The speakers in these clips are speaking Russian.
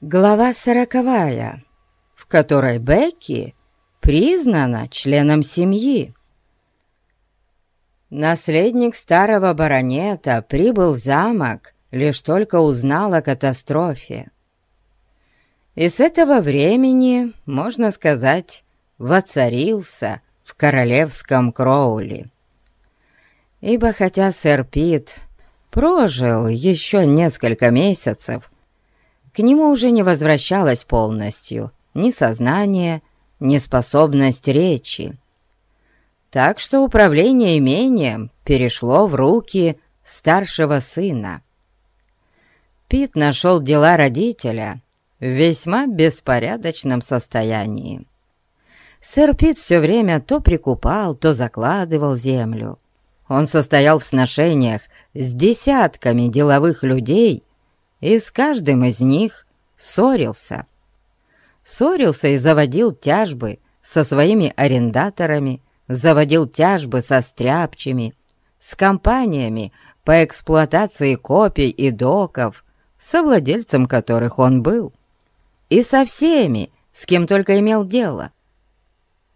Глава сороковая, в которой Бекки признана членом семьи. Наследник старого баронета прибыл в замок, лишь только узнал о катастрофе. И с этого времени, можно сказать, воцарился в королевском Кроули. Ибо хотя сэр Пит прожил еще несколько месяцев, к нему уже не возвращалось полностью ни сознание, ни способность речи. Так что управление имением перешло в руки старшего сына. Пит нашел дела родителя в весьма беспорядочном состоянии. Сэр Пит все время то прикупал, то закладывал землю. Он состоял в сношениях с десятками деловых людей и с каждым из них ссорился. Ссорился и заводил тяжбы со своими арендаторами, заводил тяжбы со стряпчими, с компаниями по эксплуатации копий и доков, совладельцем которых он был, и со всеми, с кем только имел дело.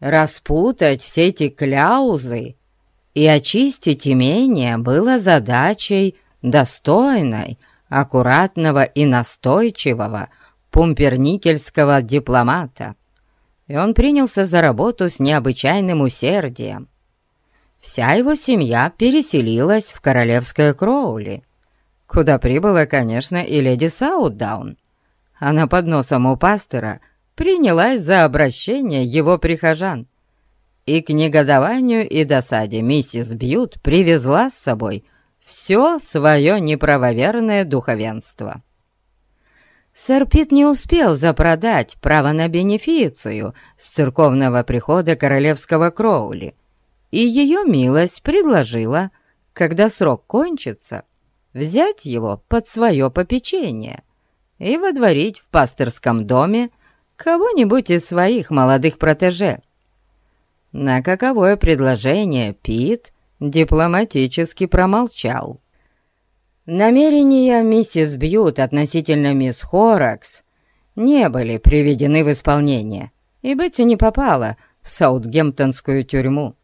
Распутать все эти кляузы и очистить имение было задачей достойной аккуратного и настойчивого пумперникельского дипломата, и он принялся за работу с необычайным усердием. Вся его семья переселилась в королевское Кроули, куда прибыла, конечно, и леди Саутдаун. Она под носом у пастора принялась за обращение его прихожан, и к негодованию и досаде миссис Бьют привезла с собой все свое неправоверное духовенство. Сэр Пит не успел запродать право на бенефицию с церковного прихода королевского Кроули, и ее милость предложила, когда срок кончится, взять его под свое попечение и водворить в пасторском доме кого-нибудь из своих молодых протеже. На каковое предложение Пит дипломатически промолчал. Намерения миссис Бьют относительно мисс Хоракс не были приведены в исполнение, и Бетти не попала в Саутгемптонскую тюрьму.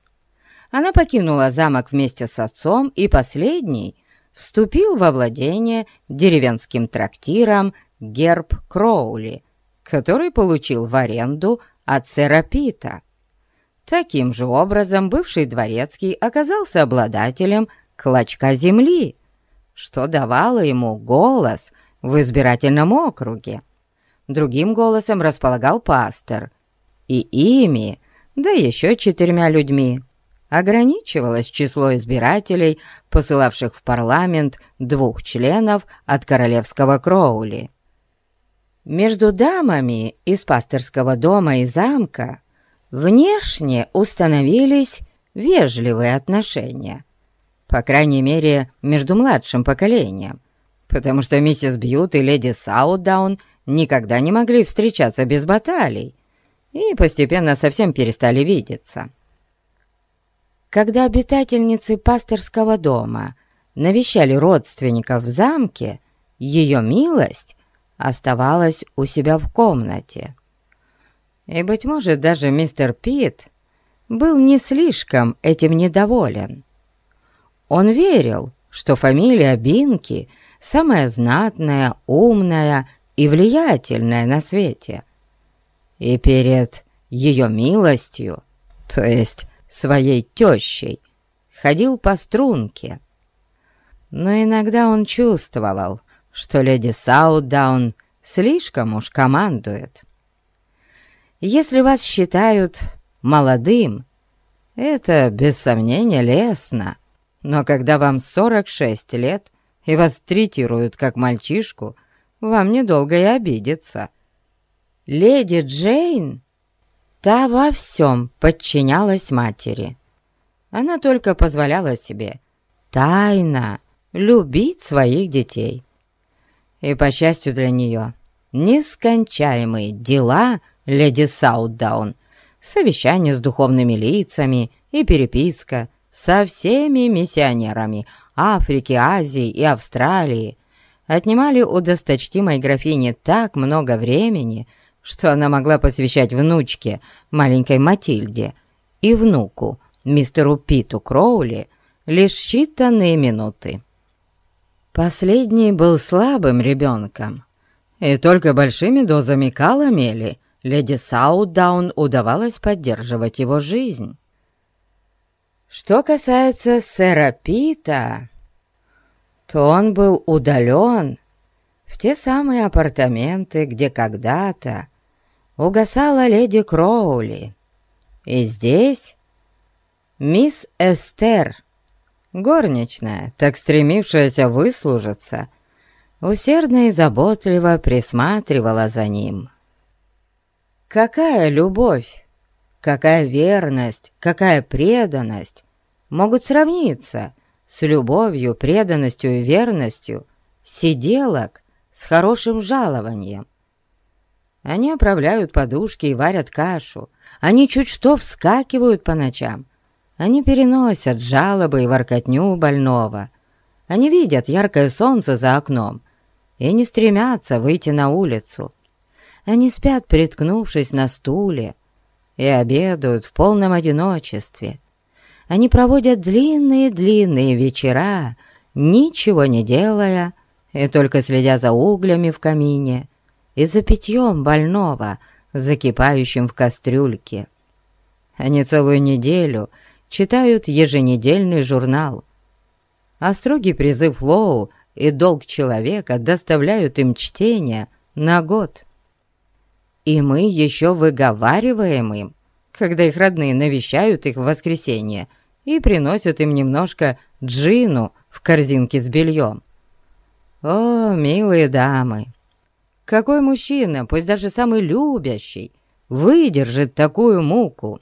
Она покинула замок вместе с отцом, и последний вступил во владение деревенским трактиром Герб Кроули, который получил в аренду от сэра Пита. Таким же образом бывший дворецкий оказался обладателем клочка земли, что давало ему голос в избирательном округе. Другим голосом располагал пастор, и ими, да еще четырьмя людьми, ограничивалось число избирателей, посылавших в парламент двух членов от королевского Кроули. Между дамами из пасторского дома и замка Внешне установились вежливые отношения, по крайней мере, между младшим поколением, потому что миссис Бьют и леди Саудаун никогда не могли встречаться без баталий и постепенно совсем перестали видеться. Когда обитательницы пасторского дома навещали родственников в замке, ее милость оставалась у себя в комнате. И, быть может, даже мистер Пит был не слишком этим недоволен. Он верил, что фамилия Бинки самая знатная, умная и влиятельная на свете. И перед ее милостью, то есть своей тещей, ходил по струнке. Но иногда он чувствовал, что леди Саутдаун слишком уж командует. Если вас считают молодым, это без сомнения лестно. Но когда вам 46 лет и вас третируют как мальчишку, вам недолго и обидеться. Леди Джейн, та во всем подчинялась матери. Она только позволяла себе тайно любить своих детей. И, по счастью для нее, нескончаемые дела – леди Саутдаун, совещание с духовными лицами и переписка со всеми миссионерами Африки, Азии и Австралии отнимали у досточтимой графини так много времени, что она могла посвящать внучке, маленькой Матильде, и внуку, мистеру Питу Кроули, лишь считанные минуты. Последний был слабым ребенком, и только большими дозами каламели леди Саутдаун удавалось поддерживать его жизнь. Что касается сэра Пита, то он был удален в те самые апартаменты, где когда-то угасала леди Кроули. И здесь мисс Эстер, горничная, так стремившаяся выслужиться, усердно и заботливо присматривала за ним. Какая любовь, какая верность, какая преданность могут сравниться с любовью, преданностью и верностью сиделок с хорошим жалованием? Они оправляют подушки и варят кашу, они чуть что вскакивают по ночам, они переносят жалобы и воркотню больного, они видят яркое солнце за окном и не стремятся выйти на улицу. Они спят, приткнувшись на стуле, и обедают в полном одиночестве. Они проводят длинные-длинные вечера, ничего не делая, и только следя за углями в камине и за питьем больного, закипающим в кастрюльке. Они целую неделю читают еженедельный журнал, а строгий призыв Лоу и долг человека доставляют им чтение на год. И мы еще выговариваем им, когда их родные навещают их в воскресенье и приносят им немножко джину в корзинке с бельем. О, милые дамы! Какой мужчина, пусть даже самый любящий, выдержит такую муку?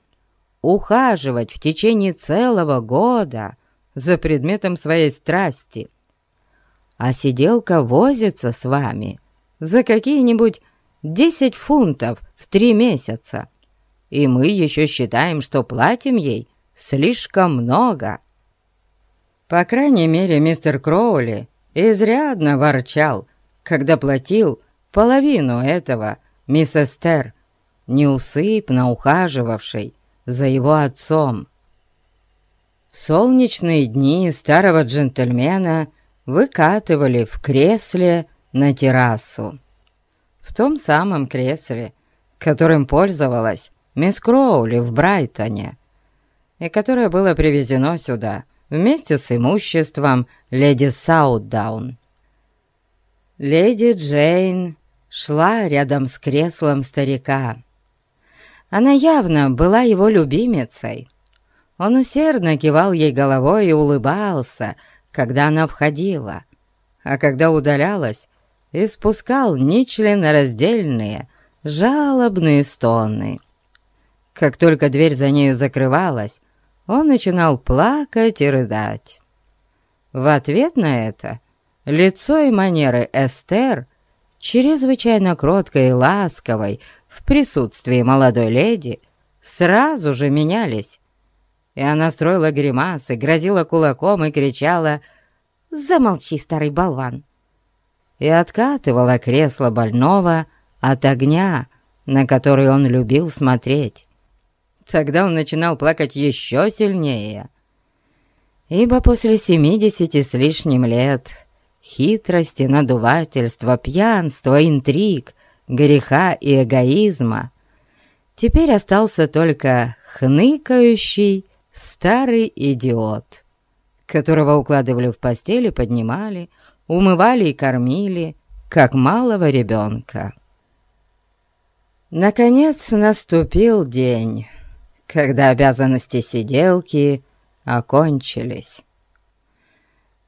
Ухаживать в течение целого года за предметом своей страсти. А сиделка возится с вами за какие-нибудь 10 фунтов в три месяца, и мы еще считаем, что платим ей слишком много. По крайней мере, мистер Кроули изрядно ворчал, когда платил половину этого мисс Эстер, неусыпно ухаживавшей за его отцом. В солнечные дни старого джентльмена выкатывали в кресле на террасу в том самом кресле, которым пользовалась мисс Кроули в Брайтоне, и которое было привезено сюда вместе с имуществом леди Саутдаун. Леди Джейн шла рядом с креслом старика. Она явно была его любимицей. Он усердно кивал ей головой и улыбался, когда она входила, а когда удалялась, испускал нечленораздельные, жалобные стоны. Как только дверь за нею закрывалась, он начинал плакать и рыдать. В ответ на это лицо и манеры Эстер, чрезвычайно кроткой и ласковой в присутствии молодой леди, сразу же менялись, и она строила гримасы, грозила кулаком и кричала «Замолчи, старый болван! И откатывала кресло больного от огня, на который он любил смотреть. Тогда он начинал плакать еще сильнее, ибо после семидесяти с лишним лет хитрости, надувательства, пьянства, интриг, греха и эгоизма теперь остался только хныкающий старый идиот, которого укладывали в постель и поднимали, умывали и кормили, как малого ребенка. Наконец наступил день, когда обязанности сиделки окончились.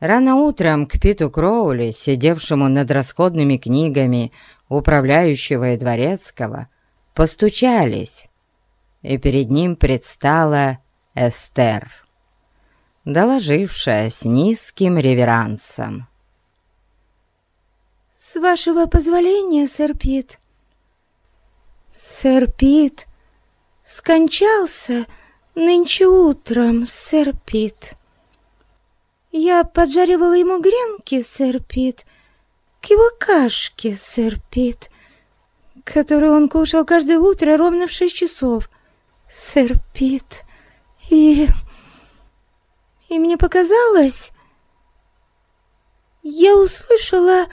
Рано утром к Питу Кроули, сидевшему над расходными книгами управляющего и дворецкого, постучались, и перед ним предстала Эстер, доложившая с низким реверансом. «С вашего позволения, сэр Пит». «Сэр Пит скончался нынче утром, сэр Пит. Я поджаривала ему гренки, сэр Пит, к его кашке, сэр Пит, которую он кушал каждое утро ровно в шесть часов, сэр Пит. И... и мне показалось... Я услышала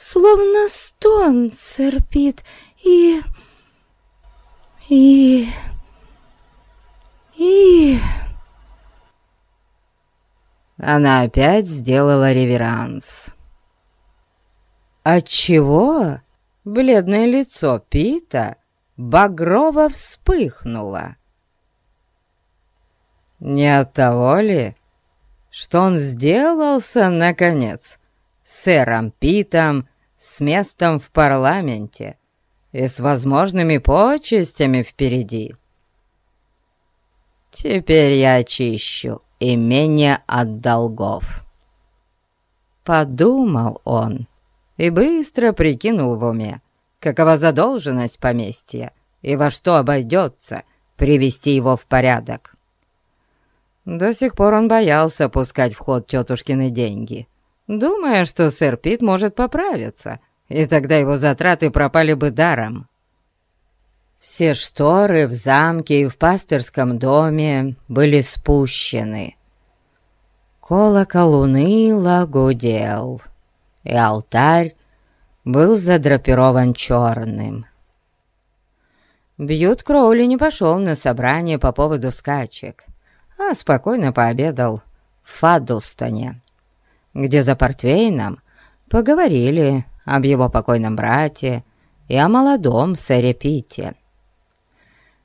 словно стон, сэр Пит, и... и... и... Она опять сделала реверанс. Отчего бледное лицо Пита багрово вспыхнуло? Не от того ли, что он сделался, наконец, сэром Питом с местом в парламенте и с возможными почестями впереди? Теперь я очищу имение от долгов. Подумал он и быстро прикинул в уме, какова задолженность поместья и во что обойдется привести его в порядок. До сих пор он боялся пускать в ход тетушкины деньги, думая, что сэр Пит может поправиться, и тогда его затраты пропали бы даром. Все шторы в замке и в пастырском доме были спущены. Колокол уныло гудел, и алтарь был задрапирован черным. Бьют Кроули не пошел на собрание по поводу скачек, а спокойно пообедал в Фадустоне, где за портвейном поговорили об его покойном брате и о молодом сэре Пите.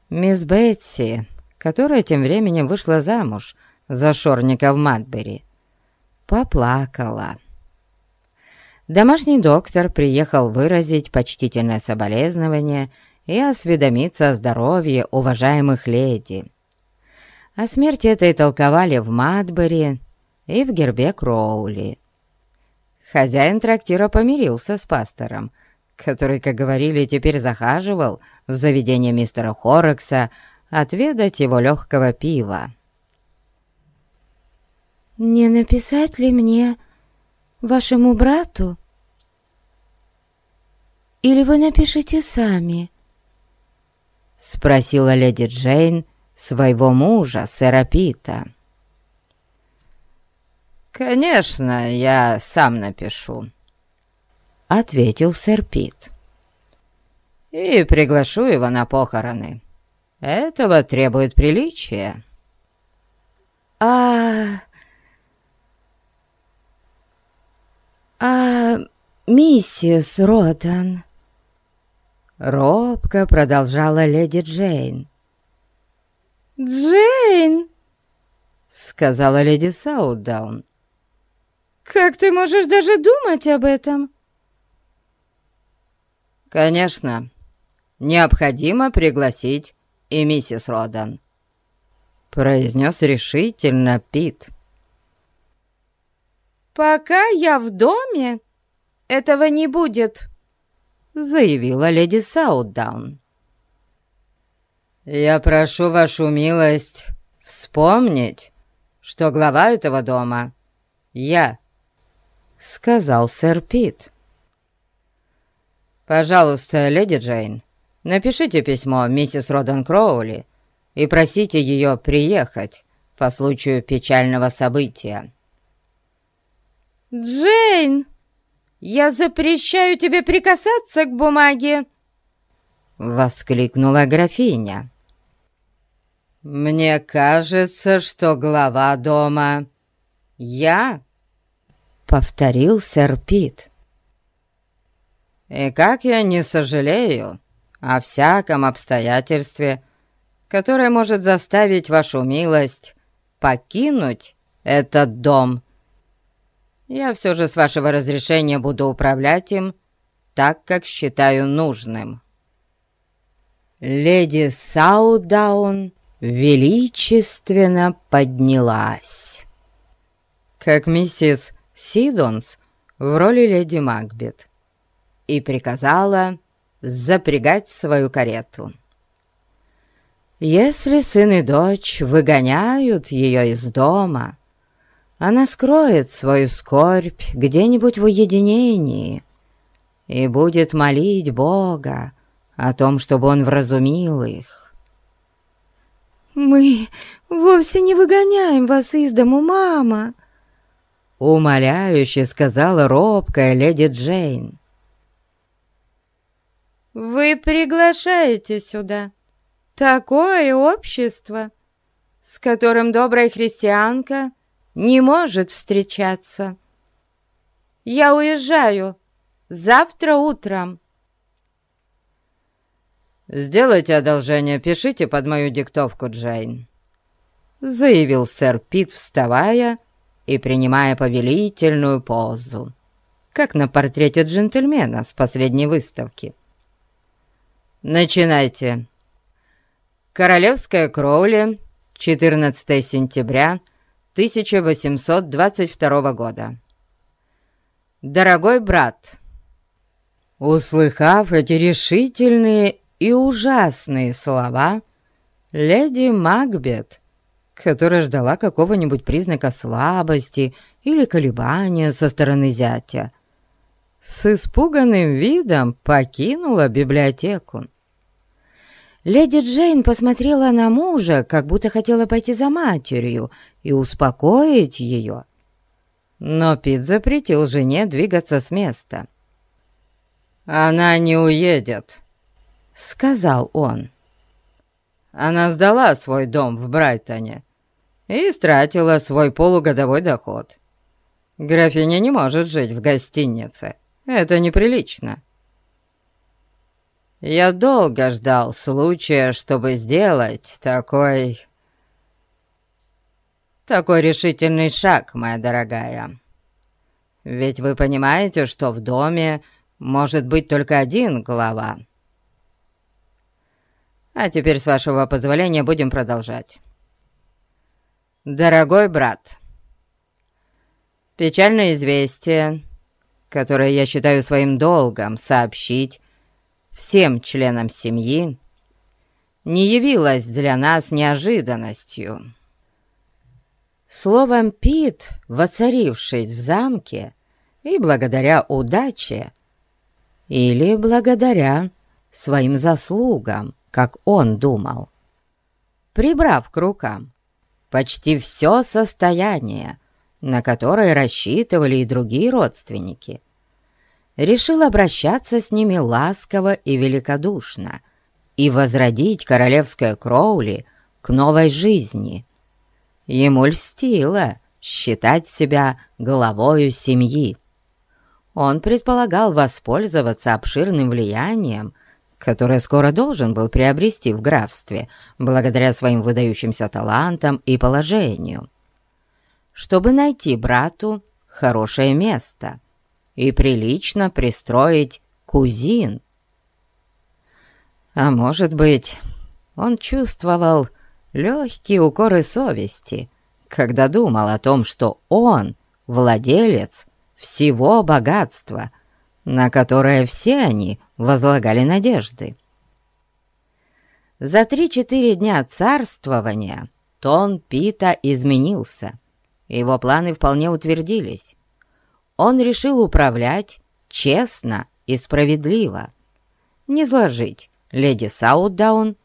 Мисс Бетси, которая тем временем вышла замуж за шорника в Матбери, поплакала. Домашний доктор приехал выразить почтительное соболезнование и осведомиться о здоровье уважаемых леди. О смерти этой толковали в Матбери и в гербе Кроули. Хозяин трактира помирился с пастором, который, как говорили, теперь захаживал в заведение мистера Хорекса отведать его легкого пива. «Не написать ли мне вашему брату? Или вы напишите сами?» Спросила леди Джейн своего мужа, сэра Пита. «Конечно, я сам напишу», — ответил сэр Пит. «И приглашу его на похороны. Этого требует приличия». «А... а миссис Родан?» Робко продолжала леди Джейн. «Джейн!» — сказала леди Саутдаун. «Как ты можешь даже думать об этом?» «Конечно, необходимо пригласить и миссис Родан», — произнес решительно Пит. «Пока я в доме, этого не будет», — заявила леди Саутдаун. «Я прошу вашу милость вспомнить, что глава этого дома — я», — сказал сэр Пит. «Пожалуйста, леди Джейн, напишите письмо миссис Родан Кроули и просите ее приехать по случаю печального события». «Джейн, я запрещаю тебе прикасаться к бумаге!» — воскликнула графиня. «Мне кажется, что глава дома я», — повторил сэр Пит. «И как я не сожалею о всяком обстоятельстве, которое может заставить вашу милость покинуть этот дом, я все же с вашего разрешения буду управлять им так, как считаю нужным». Леди Саудаун величественно поднялась. Как миссис Сидонс в роли леди Макбет и приказала запрягать свою карету. Если сын и дочь выгоняют ее из дома, она скроет свою скорбь где-нибудь в уединении и будет молить Бога о том, чтобы он вразумил их. «Мы вовсе не выгоняем вас из дому, мама!» Умоляюще сказала робкая леди Джейн. «Вы приглашаете сюда такое общество, с которым добрая христианка не может встречаться. Я уезжаю завтра утром». «Сделайте одолжение, пишите под мою диктовку, Джейн», — заявил сэр Пит, вставая и принимая повелительную позу, как на портрете джентльмена с последней выставки. «Начинайте. Королевская Кроули, 14 сентября 1822 года. Дорогой брат, услыхав эти решительные и ужасные слова, леди Макбет, которая ждала какого-нибудь признака слабости или колебания со стороны зятя, с испуганным видом покинула библиотеку. Леди Джейн посмотрела на мужа, как будто хотела пойти за матерью и успокоить ее. Но Пит запретил жене двигаться с места. «Она не уедет», — сказал он. Она сдала свой дом в Брайтоне и истратила свой полугодовой доход. Графиня не может жить в гостинице. Это неприлично. Я долго ждал случая, чтобы сделать такой... Такой решительный шаг, моя дорогая. Ведь вы понимаете, что в доме может быть только один глава. А теперь, с вашего позволения, будем продолжать. Дорогой брат, печальное известие, которое я считаю своим долгом сообщить всем членам семьи, не явилось для нас неожиданностью. Словом, Пит, воцарившись в замке, и благодаря удаче, или благодаря своим заслугам, как он думал. Прибрав к рукам почти все состояние, на которое рассчитывали и другие родственники, решил обращаться с ними ласково и великодушно и возродить королевское Кроули к новой жизни. Ему льстило считать себя главою семьи. Он предполагал воспользоваться обширным влиянием – которое скоро должен был приобрести в графстве, благодаря своим выдающимся талантам и положению, чтобы найти брату хорошее место и прилично пристроить кузин. А может быть, он чувствовал легкие укоры совести, когда думал о том, что он владелец всего богатства — на которое все они возлагали надежды. За три-четыре дня царствования тон Пита изменился. Его планы вполне утвердились. Он решил управлять честно и справедливо, не сложить леди Саутдаун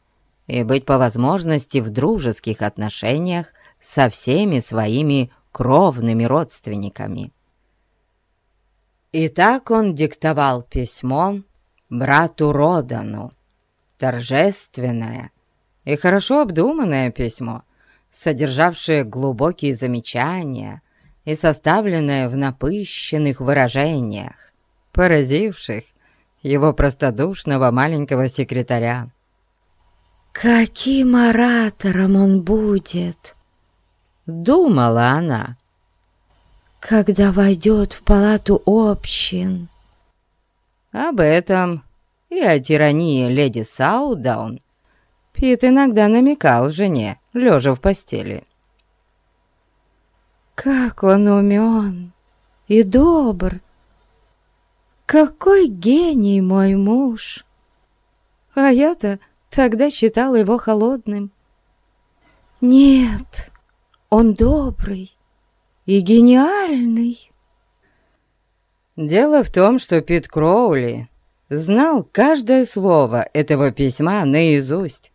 и быть по возможности в дружеских отношениях со всеми своими кровными родственниками. И так он диктовал письмо брату Родану. Торжественное и хорошо обдуманное письмо, содержавшее глубокие замечания и составленное в напыщенных выражениях, поразивших его простодушного маленького секретаря. «Каким оратором он будет?» — думала она когда войдет в палату общин. Об этом и о тирании леди Саудаун Пит иногда намекал жене, лежа в постели. «Как он умен и добр! Какой гений мой муж! А я-то тогда считал его холодным. Нет, он добрый, и гениальный. Дело в том, что Пит Кроули знал каждое слово этого письма наизусть,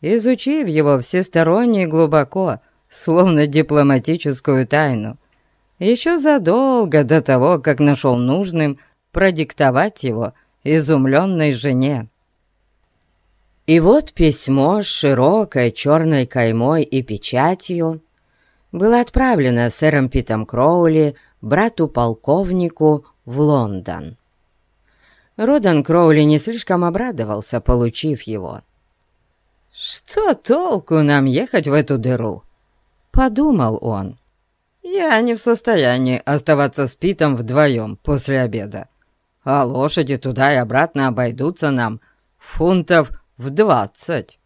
изучив его всесторонне и глубоко, словно дипломатическую тайну, еще задолго до того, как нашел нужным продиктовать его изумленной жене. И вот письмо с широкой черной каймой и печатью было отправлено сэром Питом Кроули брату-полковнику в Лондон. Родан Кроули не слишком обрадовался, получив его. «Что толку нам ехать в эту дыру?» — подумал он. «Я не в состоянии оставаться с Питом вдвоем после обеда, а лошади туда и обратно обойдутся нам фунтов в двадцать».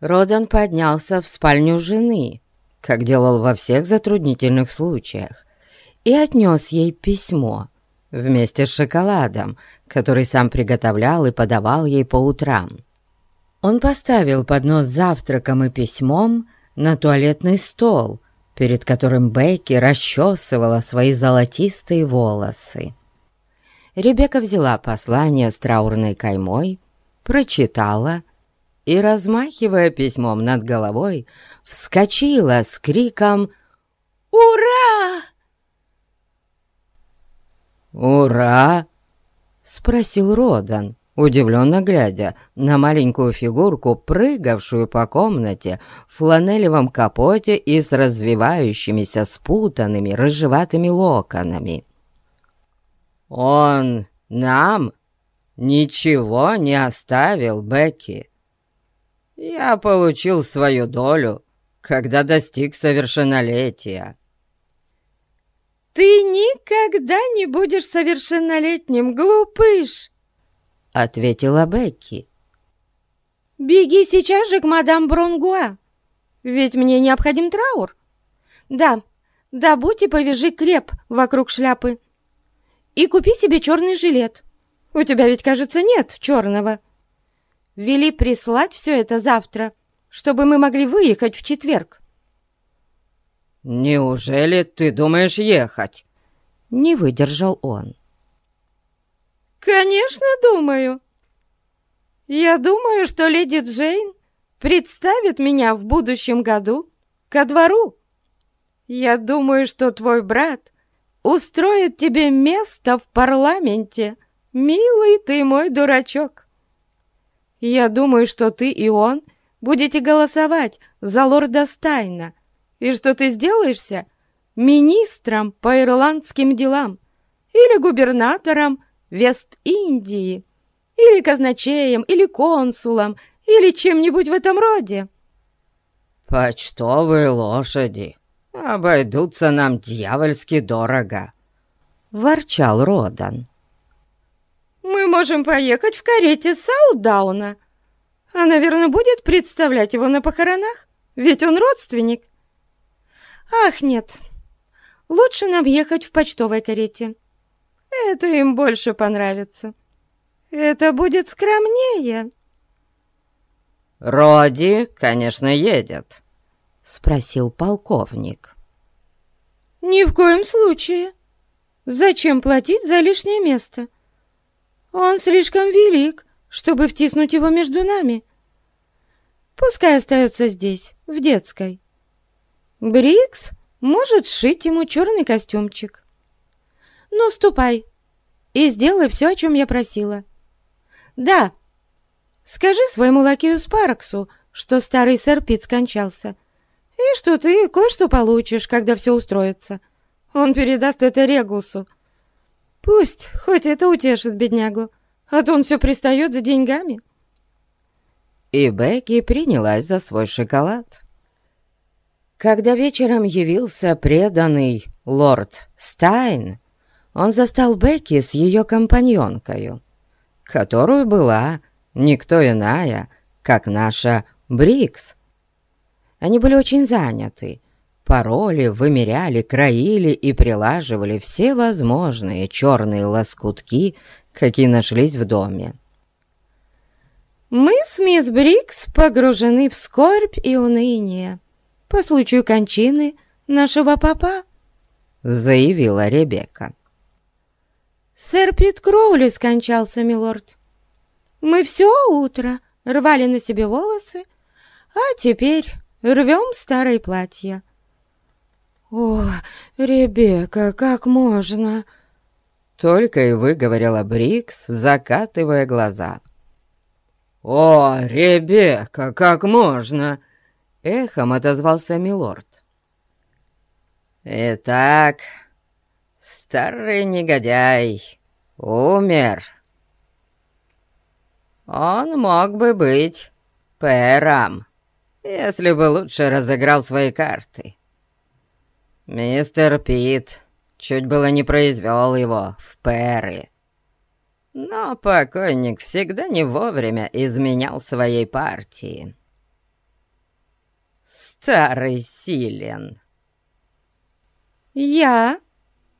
Родан поднялся в спальню жены, как делал во всех затруднительных случаях, и отнес ей письмо вместе с шоколадом, который сам приготовлял и подавал ей по утрам. Он поставил поднос с завтраком и письмом на туалетный стол, перед которым Бекки расчесывала свои золотистые волосы. Ребекка взяла послание с траурной каймой, прочитала и, размахивая письмом над головой, вскочила с криком «Ура!» «Ура!» — спросил Родан, удивленно глядя на маленькую фигурку, прыгавшую по комнате в фланелевом капоте и с развивающимися спутанными рыжеватыми локонами. «Он нам ничего не оставил, Бекки. Я получил свою долю, когда достиг совершеннолетия». «Ты никогда не будешь совершеннолетним, глупыш!» — ответила Бекки. «Беги сейчас же к мадам Бронгуа, ведь мне необходим траур. Да, добудь и повяжи креп вокруг шляпы. И купи себе черный жилет. У тебя ведь, кажется, нет черного. Вели прислать все это завтра, чтобы мы могли выехать в четверг». «Неужели ты думаешь ехать?» Не выдержал он. «Конечно, думаю. Я думаю, что леди Джейн представит меня в будущем году ко двору. Я думаю, что твой брат устроит тебе место в парламенте, милый ты мой дурачок. Я думаю, что ты и он будете голосовать за лорда Стайна, и что ты сделаешься министром по ирландским делам или губернатором Вест-Индии, или казначеем, или консулом, или чем-нибудь в этом роде. «Почтовые лошади обойдутся нам дьявольски дорого», — ворчал Родан. «Мы можем поехать в карете Саудауна. А, наверное, будет представлять его на похоронах, ведь он родственник. «Ах, нет, лучше нам ехать в почтовой карете. Это им больше понравится. Это будет скромнее». «Роди, конечно, едет», — спросил полковник. «Ни в коем случае. Зачем платить за лишнее место? Он слишком велик, чтобы втиснуть его между нами. Пускай остается здесь, в детской. Брикс может сшить ему черный костюмчик. Ну, ступай и сделай все, о чем я просила. Да, скажи своему лакею Спарксу, что старый сэр Пит скончался, и что ты кое-что получишь, когда все устроится. Он передаст это Реглусу. Пусть хоть это утешит беднягу, а то он все пристает за деньгами. И Бекки принялась за свой шоколад. Когда вечером явился преданный лорд Стайн, он застал Бекки с ее компаньонкою, которую была никто иная, как наша Брикс. Они были очень заняты, пароли, вымеряли, краили и прилаживали все возможные черные лоскутки, какие нашлись в доме. «Мы с мисс Брикс погружены в скорбь и уныние», по случаю кончины нашего папа», — заявила Ребекка. сэр Пит Кроули скончался, милорд. Мы все утро рвали на себе волосы, а теперь рвем старое платье. «О, Ребекка, как можно?» Только и выговорила Брикс, закатывая глаза. «О, Ребекка, как можно?» Эхом отозвался Милорд. «Итак, старый негодяй умер. Он мог бы быть пэром, если бы лучше разыграл свои карты. Мистер Пит чуть было не произвел его в пэры. Но покойник всегда не вовремя изменял своей партии. Старый Силен. «Я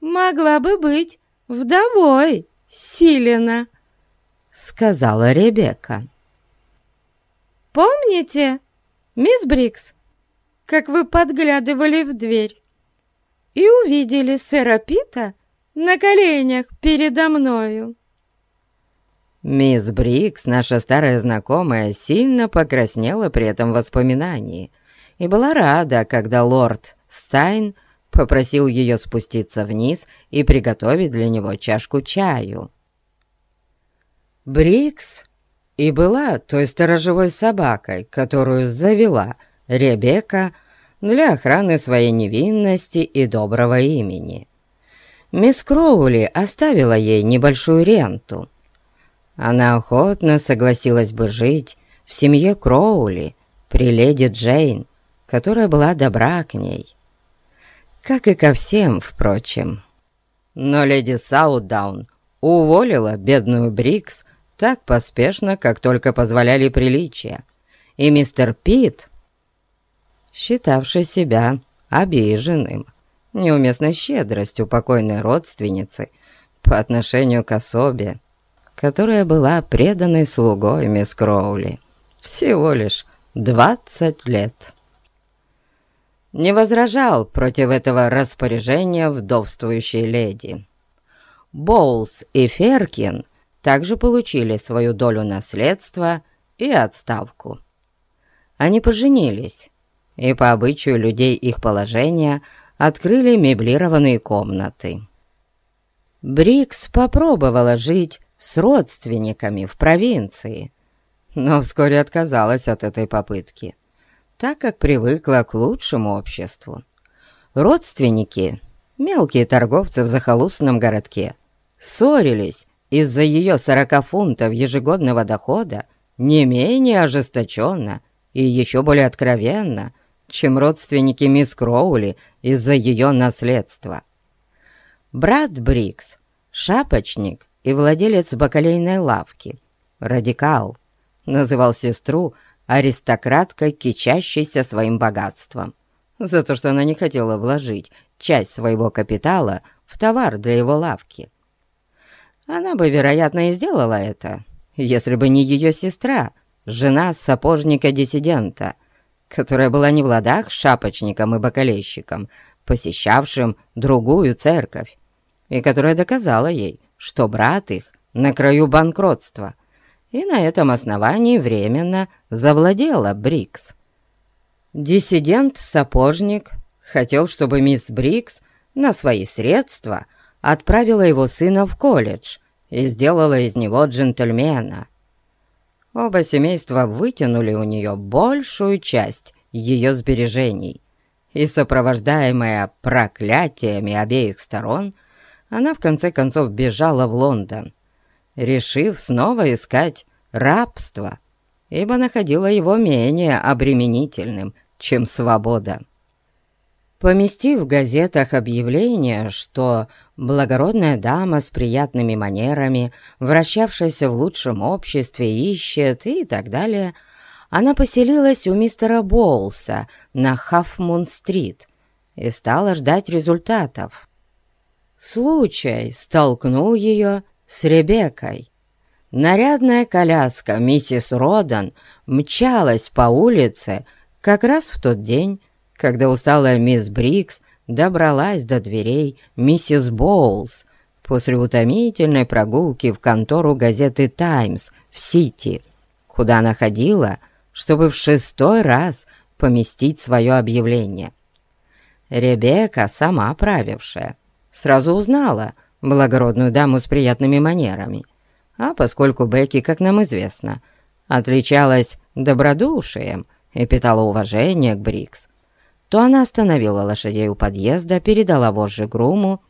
могла бы быть вдовой Силена», — сказала Ребекка. «Помните, мисс Брикс, как вы подглядывали в дверь и увидели сэра Пита на коленях передо мною?» Мисс Брикс, наша старая знакомая, сильно покраснела при этом воспоминании и была рада, когда лорд Стайн попросил ее спуститься вниз и приготовить для него чашку чаю. Брикс и была той сторожевой собакой, которую завела Ребекка для охраны своей невинности и доброго имени. Мисс Кроули оставила ей небольшую ренту, она охотно согласилась бы жить в семье Кроули при леди Джейн, которая была добра к ней. Как и ко всем, впрочем. Но леди Саудаун уволила бедную Брикс так поспешно, как только позволяли приличия. И мистер Пит, считавший себя обиженным, неуместной щедростью покойной родственницы по отношению к особе, которая была преданной слугой мисс Кроули. Всего лишь двадцать лет. Не возражал против этого распоряжения вдовствующей леди. Боулс и Феркин также получили свою долю наследства и отставку. Они поженились, и по обычаю людей их положения открыли меблированные комнаты. Брикс попробовала жить с родственниками в провинции, но вскоре отказалась от этой попытки, так как привыкла к лучшему обществу. Родственники, мелкие торговцы в захолустном городке, ссорились из-за ее 40 фунтов ежегодного дохода не менее ожесточенно и еще более откровенно, чем родственники мисс Кроули из-за ее наследства. Брат Брикс, шапочник, и владелец бакалейной лавки, радикал, называл сестру аристократкой, кичащейся своим богатством, за то, что она не хотела вложить часть своего капитала в товар для его лавки. Она бы, вероятно, и сделала это, если бы не ее сестра, жена сапожника-диссидента, которая была не в ладах шапочником и бакалейщиком, посещавшим другую церковь, и которая доказала ей, что брат их на краю банкротства, и на этом основании временно завладела Брикс. Диссидент-сапожник хотел, чтобы мисс Брикс на свои средства отправила его сына в колледж и сделала из него джентльмена. Оба семейства вытянули у нее большую часть ее сбережений, и, сопровождаемая проклятиями обеих сторон, она в конце концов бежала в Лондон, решив снова искать рабство, ибо находила его менее обременительным, чем свобода. Поместив в газетах объявление, что благородная дама с приятными манерами, вращавшаяся в лучшем обществе, ищет и так далее, она поселилась у мистера Боулса на Хафмун-стрит и стала ждать результатов. Случай столкнул ее с Ребеккой. Нарядная коляска миссис Родан мчалась по улице как раз в тот день, когда усталая мисс Брикс добралась до дверей миссис Боулс, после утомительной прогулки в контору газеты «Таймс» в Сити, куда она ходила, чтобы в шестой раз поместить свое объявление. Ребекка, сама правившая, сразу узнала благородную даму с приятными манерами, а поскольку Бекки, как нам известно, отличалась добродушием и питала уважение к Брикс, то она остановила лошадей у подъезда, передала вожжи груму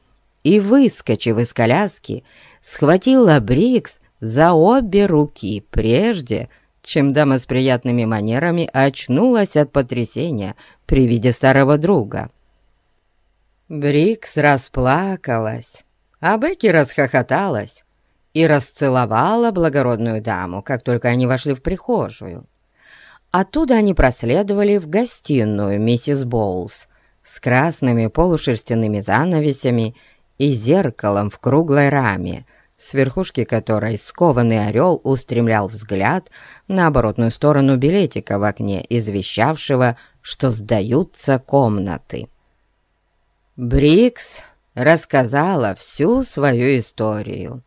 и, выскочив из коляски, схватила Бриггс за обе руки прежде, чем дама с приятными манерами очнулась от потрясения при виде старого друга. Бриггс расплакалась, а Бекки расхохоталась и расцеловала благородную даму, как только они вошли в прихожую. Оттуда они проследовали в гостиную миссис Боулс с красными полушерстяными занавесями и зеркалом в круглой раме, с верхушки которой скованный орел устремлял взгляд на оборотную сторону билетика в окне, извещавшего, что сдаются комнаты. Брикс рассказала всю свою историю,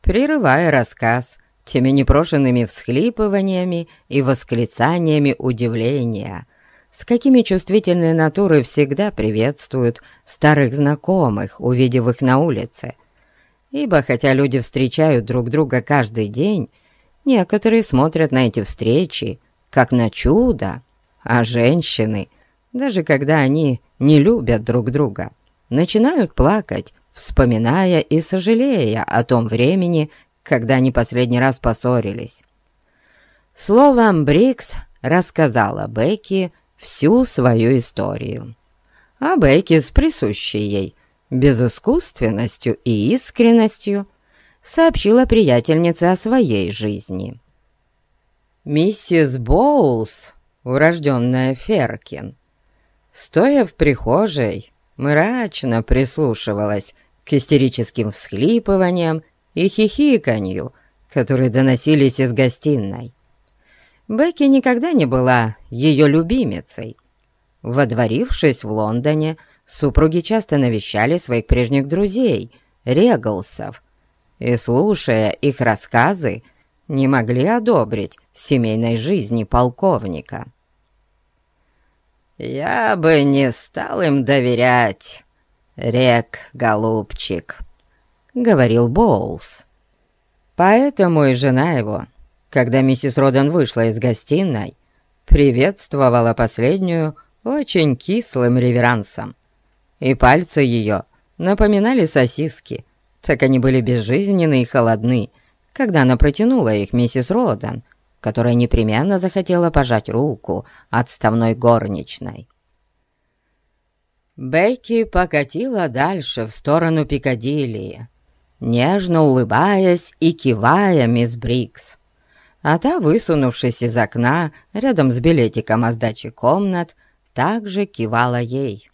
прерывая рассказ теми непрошенными всхлипываниями и восклицаниями удивления – с какими чувствительные натуры всегда приветствуют старых знакомых, увидев их на улице. Ибо хотя люди встречают друг друга каждый день, некоторые смотрят на эти встречи как на чудо, а женщины, даже когда они не любят друг друга, начинают плакать, вспоминая и сожалея о том времени, когда они последний раз поссорились. Словом, Брикс рассказала Бекки всю свою историю. А Бекки с присущей ей безыскусственностью и искренностью сообщила приятельнице о своей жизни. Миссис Боулс, урожденная Феркин, стоя в прихожей, мрачно прислушивалась к истерическим всхлипываниям и хихиканью, которые доносились из гостиной. Бекки никогда не была ее любимицей. Водворившись в Лондоне, супруги часто навещали своих прежних друзей, регалсов, и, слушая их рассказы, не могли одобрить семейной жизни полковника. «Я бы не стал им доверять, рек, голубчик», — говорил Боулс. Поэтому и жена его когда миссис Родан вышла из гостиной, приветствовала последнюю очень кислым реверансом. И пальцы ее напоминали сосиски, так они были безжизненны и холодны, когда она протянула их миссис Родан, которая непременно захотела пожать руку отставной горничной. Бекки покатила дальше в сторону Пикадилли, нежно улыбаясь и кивая мисс Брикс а та, высунувшись из окна, рядом с билетиком о сдаче комнат, также кивала ей.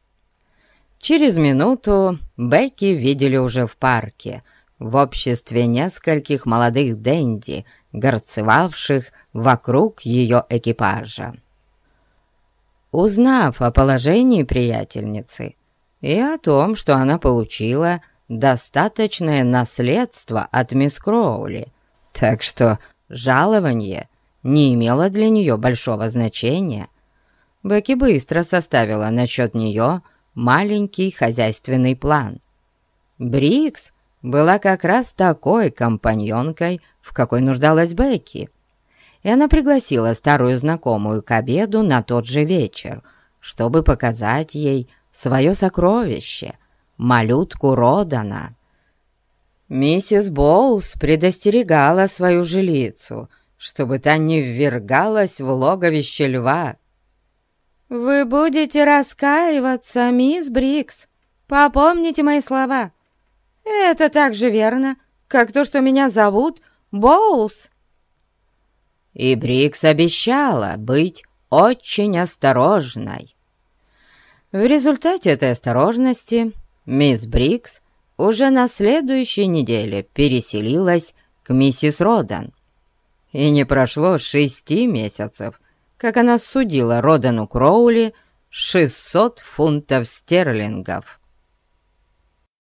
Через минуту Бекки видели уже в парке, в обществе нескольких молодых денди, горцевавших вокруг ее экипажа. Узнав о положении приятельницы и о том, что она получила достаточное наследство от мисс Кроули, так что Жалование не имело для нее большого значения. Бекки быстро составила насчет нее маленький хозяйственный план. Брикс была как раз такой компаньонкой, в какой нуждалась Бекки. И она пригласила старую знакомую к обеду на тот же вечер, чтобы показать ей свое сокровище, малютку Родана. Миссис Боулс предостерегала свою жилицу, чтобы та не ввергалась в логовище льва. «Вы будете раскаиваться, мисс Брикс. Попомните мои слова. Это так же верно, как то, что меня зовут Боулс». И Бриггс обещала быть очень осторожной. В результате этой осторожности мисс Бриггс уже на следующей неделе переселилась к миссис Родон. И не прошло шести месяцев, как она ссудила Родону Кроули 600 фунтов стерлингов.